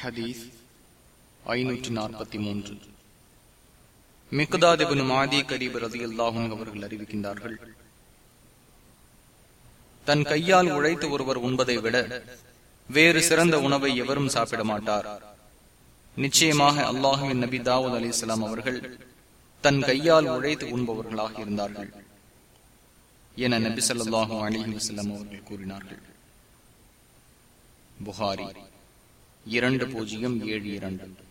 ஹதீஸ் ஐநூற்றி நாற்பத்தி மூன்று. மிகுதாதிபனு மாதி கரீப் ரதி அல்லாஹும் அவர்கள் அறிவிக்கின்றார்கள் தன் கையால் உழைத்து ஒருவர் உண்பதை விட வேறு சிறந்த உணவை எவரும் சாப்பிட மாட்டார். நிச்சயமாக அல்லாஹுவின் நபி தாவூத் அலி இஸ்லாம் அவர்கள் தன் கையால் உழைத்து உண்பவர்களாக இருந்தார்கள் என நபி சொல்லாஹு அலி வசல்லம் அவர்கள் கூறினார்கள். புகாரி இரண்டு பூஜ்ஜியம் ஏழு இரண்டு.